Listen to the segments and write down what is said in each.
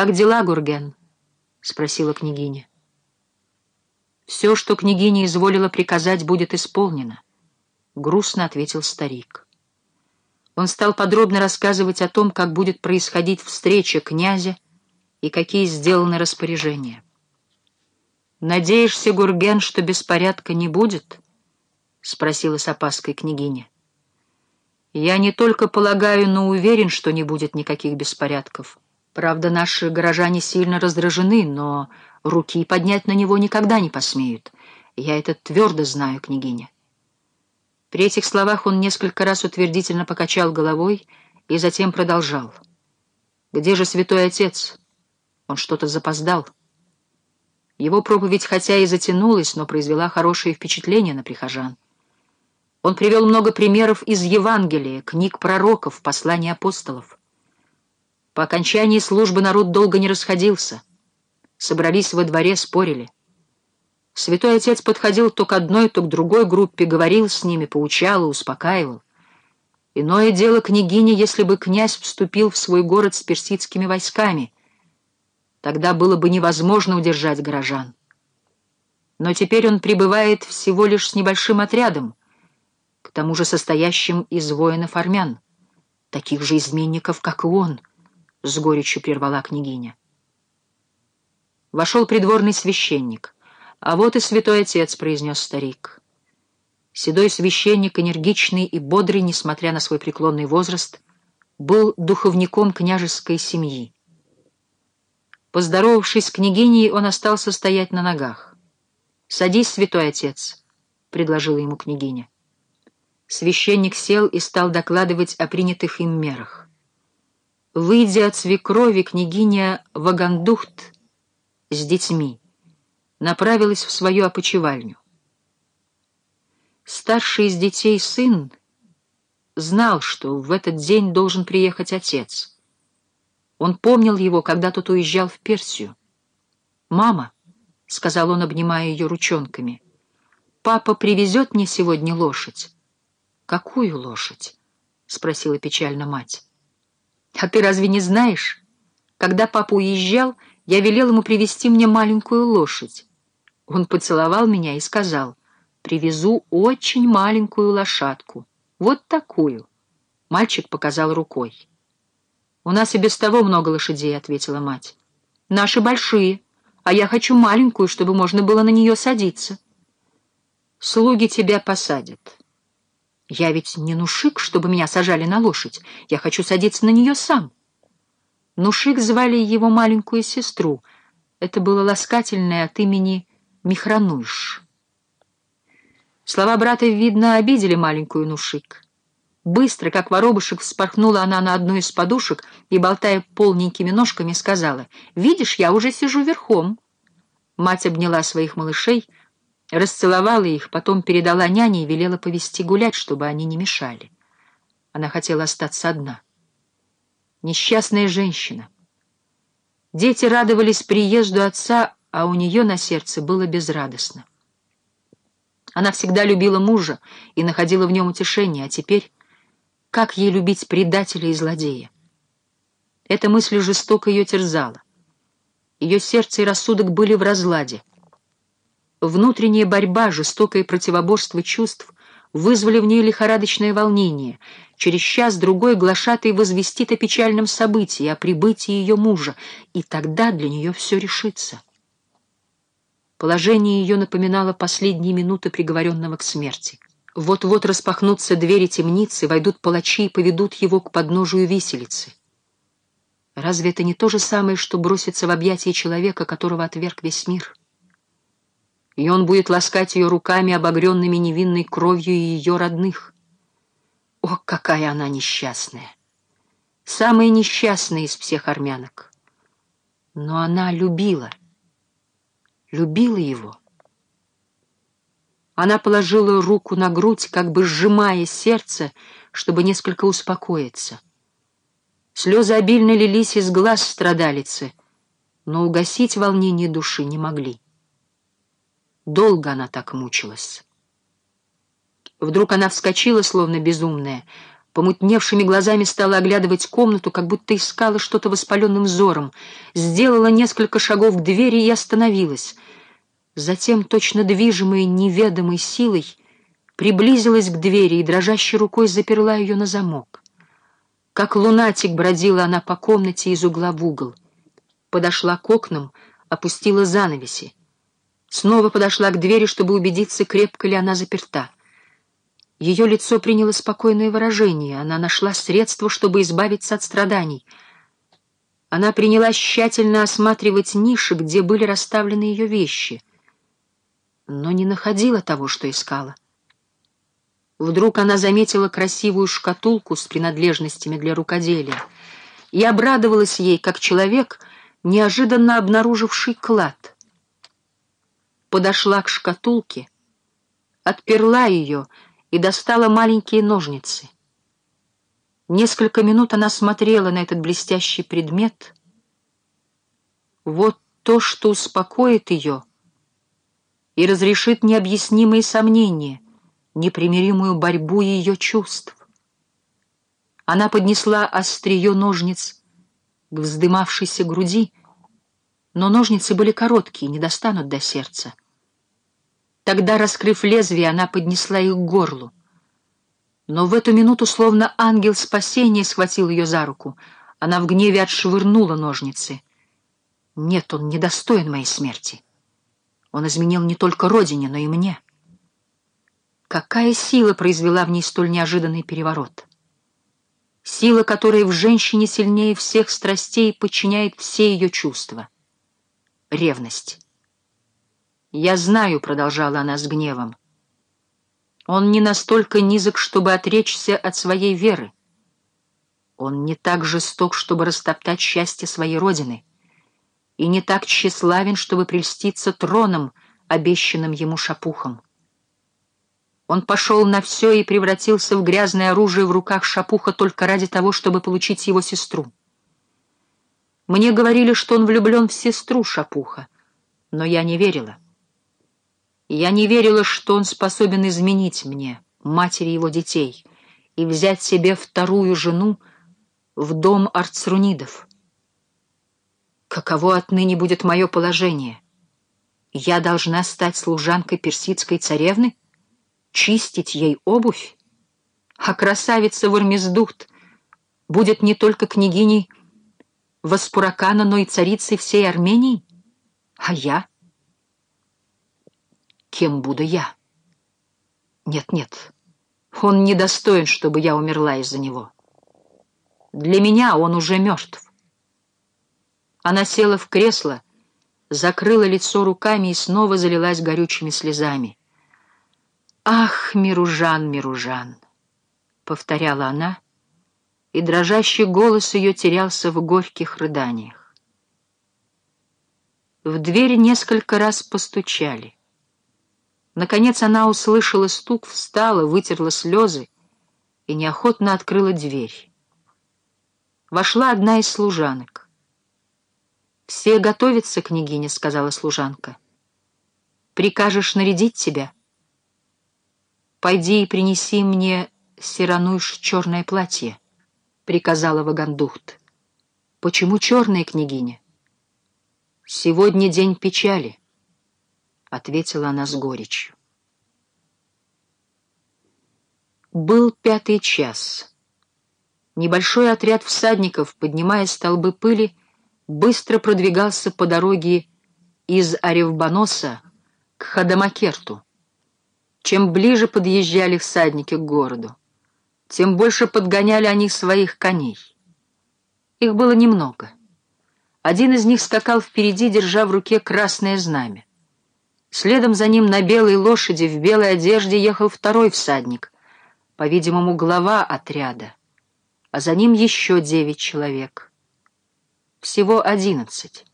«Как дела, Гурген?» — спросила княгиня. «Все, что княгиня изволила приказать, будет исполнено», — грустно ответил старик. Он стал подробно рассказывать о том, как будет происходить встреча князя и какие сделаны распоряжения. «Надеешься, Гурген, что беспорядка не будет?» — спросила с опаской княгиня. «Я не только полагаю, но уверен, что не будет никаких беспорядков. Правда, наши горожане сильно раздражены, но руки поднять на него никогда не посмеют. Я это твердо знаю, княгиня». При этих словах он несколько раз утвердительно покачал головой и затем продолжал. «Где же святой отец? Он что-то запоздал». Его проповедь хотя и затянулась, но произвела хорошее впечатление на прихожан. Он привел много примеров из Евангелия, книг пророков, посланий апостолов. По окончании службы народ долго не расходился. Собрались во дворе, спорили. Святой Отец подходил то к одной, то к другой группе, говорил с ними, поучал и успокаивал. Иное дело княгине, если бы князь вступил в свой город с персидскими войсками — Тогда было бы невозможно удержать горожан. Но теперь он прибывает всего лишь с небольшим отрядом, к тому же состоящим из воинов-армян, таких же изменников, как и он, — с горечью прервала княгиня. Вошел придворный священник. «А вот и святой отец», — произнес старик. Седой священник, энергичный и бодрый, несмотря на свой преклонный возраст, был духовником княжеской семьи. Поздоровавшись с княгиней, он остался стоять на ногах. «Садись, святой отец», — предложила ему княгиня. Священник сел и стал докладывать о принятых им мерах. Выйдя от свекрови, княгиня Вагандухт с детьми направилась в свою опочивальню. Старший из детей сын знал, что в этот день должен приехать отец — он помнил его, когда тот уезжал в Персию. «Мама», — сказал он, обнимая ее ручонками, — «папа привезет мне сегодня лошадь». «Какую лошадь?» — спросила печально мать. «А ты разве не знаешь? Когда папа уезжал, я велел ему привезти мне маленькую лошадь. Он поцеловал меня и сказал, «Привезу очень маленькую лошадку, вот такую». Мальчик показал рукой. «У нас и без того много лошадей», — ответила мать. «Наши большие, а я хочу маленькую, чтобы можно было на нее садиться». «Слуги тебя посадят». «Я ведь не нушик, чтобы меня сажали на лошадь. Я хочу садиться на нее сам». Нушик звали его маленькую сестру. Это было ласкательное от имени Михрануш. Слова брата, видно, обидели маленькую Нушик. Быстро, как воробушек, вспорхнула она на одну из подушек и, болтая полненькими ножками, сказала, «Видишь, я уже сижу верхом». Мать обняла своих малышей, расцеловала их, потом передала няне и велела повести гулять, чтобы они не мешали. Она хотела остаться одна. Несчастная женщина. Дети радовались приезду отца, а у нее на сердце было безрадостно. Она всегда любила мужа и находила в нем утешение, а теперь как ей любить предателя и злодея? Эта мысль жестоко ее терзала. Ее сердце и рассудок были в разладе. Внутренняя борьба, жестокое противоборство чувств вызвали в ней лихорадочное волнение. Через час-другой глашатый возвестит о печальном событии, о прибытии ее мужа, и тогда для нее все решится. Положение ее напоминало последние минуты приговоренного к смерти. Вот-вот распахнутся двери темницы, войдут палачи и поведут его к подножию виселицы. Разве это не то же самое, что броситься в объятия человека, которого отверг весь мир? И он будет ласкать ее руками, обогренными невинной кровью ее родных. О, какая она несчастная! Самая несчастная из всех армянок. Но она любила, любила его. Она положила руку на грудь, как бы сжимая сердце, чтобы несколько успокоиться. Слезы обильно лились из глаз страдалицы, но угасить волнение души не могли. Долго она так мучилась. Вдруг она вскочила, словно безумная, помутневшими глазами стала оглядывать комнату, как будто искала что-то воспаленным взором, сделала несколько шагов к двери и остановилась. Затем, точно движимой неведомой силой, приблизилась к двери и дрожащей рукой заперла ее на замок. Как лунатик бродила она по комнате из угла в угол. Подошла к окнам, опустила занавеси. Снова подошла к двери, чтобы убедиться, крепко ли она заперта. Ее лицо приняло спокойное выражение. Она нашла средства, чтобы избавиться от страданий. Она принялась тщательно осматривать ниши, где были расставлены ее вещи, но не находила того, что искала. Вдруг она заметила красивую шкатулку с принадлежностями для рукоделия и обрадовалась ей, как человек, неожиданно обнаруживший клад. Подошла к шкатулке, отперла ее и достала маленькие ножницы. Несколько минут она смотрела на этот блестящий предмет. Вот то, что успокоит ее и разрешит необъяснимые сомнения, непримиримую борьбу ее чувств. Она поднесла острие ножниц к вздымавшейся груди, но ножницы были короткие, не достанут до сердца. Тогда, раскрыв лезвие, она поднесла их к горлу. Но в эту минуту, словно ангел спасения, схватил ее за руку. Она в гневе отшвырнула ножницы. Нет, он недостоин моей смерти. Он изменил не только родине, но и мне. Какая сила произвела в ней столь неожиданный переворот? Сила, которая в женщине сильнее всех страстей подчиняет все ее чувства. Ревность. «Я знаю», — продолжала она с гневом, — «он не настолько низок, чтобы отречься от своей веры. Он не так жесток, чтобы растоптать счастье своей родины, и не так тщеславен, чтобы прельститься троном, обещанным ему шапухом. Он пошел на все и превратился в грязное оружие в руках шапуха только ради того, чтобы получить его сестру. Мне говорили, что он влюблен в сестру шапуха, но я не верила. Я не верила, что он способен изменить мне, матери его детей, и взять себе вторую жену в дом арцрунидов. Каково отныне будет мое положение? Я должна стать служанкой персидской царевны? Чистить ей обувь? А красавица Вармездухт будет не только княгиней Васпуракана, но и царицей всей Армении? А я? Кем буду я? Нет-нет, он недостоин, чтобы я умерла из-за него. Для меня он уже мертв. Она села в кресло, закрыла лицо руками и снова залилась горючими слезами. «Ах, Миружан, Миружан!» — повторяла она, и дрожащий голос ее терялся в горьких рыданиях. В дверь несколько раз постучали. Наконец она услышала стук, встала, вытерла слезы и неохотно открыла дверь. Вошла одна из служанок. «Все готовятся, княгиня», — сказала служанка. «Прикажешь нарядить тебя? Пойди и принеси мне, Сирануш, черное платье», — приказала Вагандухт. «Почему черное, княгиня?» «Сегодня день печали». — ответила она с горечью. Был пятый час. Небольшой отряд всадников, поднимая столбы пыли, быстро продвигался по дороге из Аревбаноса к Хадамакерту. Чем ближе подъезжали всадники к городу, тем больше подгоняли они своих коней. Их было немного. Один из них скакал впереди, держа в руке красное знамя. Следом за ним на белой лошади в белой одежде ехал второй всадник, по-видимому, глава отряда, а за ним еще девять человек. Всего одиннадцать.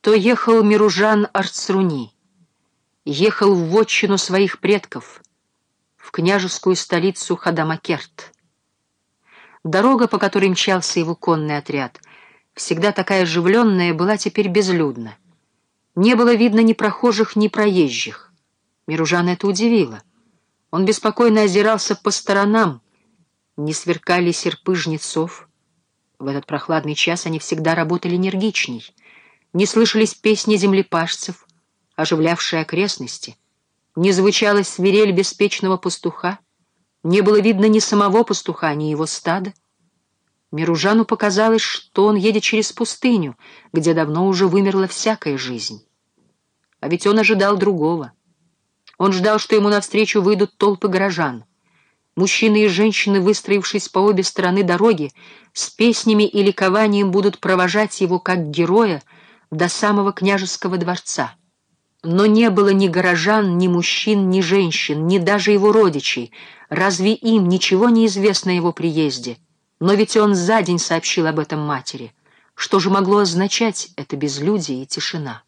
То ехал Миружан Арцруни, ехал в вотчину своих предков, в княжескую столицу Хадамакерт. Дорога, по которой мчался его конный отряд, всегда такая оживленная, была теперь безлюдна. Не было видно ни прохожих, ни проезжих. Миружан это удивило. Он беспокойно озирался по сторонам, не сверкали серпы жнецов. В этот прохладный час они всегда работали энергичней. Не слышались песни землепашцев, оживлявшие окрестности. Не звучала свирель беспечного пастуха. Не было видно ни самого пастуха, ни его стада. Миружану показалось, что он едет через пустыню, где давно уже вымерла всякая жизнь. А ведь он ожидал другого. Он ждал, что ему навстречу выйдут толпы горожан. Мужчины и женщины, выстроившись по обе стороны дороги, с песнями и ликованием будут провожать его как героя до самого княжеского дворца. Но не было ни горожан, ни мужчин, ни женщин, ни даже его родичей. Разве им ничего не известно о его приезде? Но ведь он за день сообщил об этом матери. Что же могло означать это безлюдие и тишина?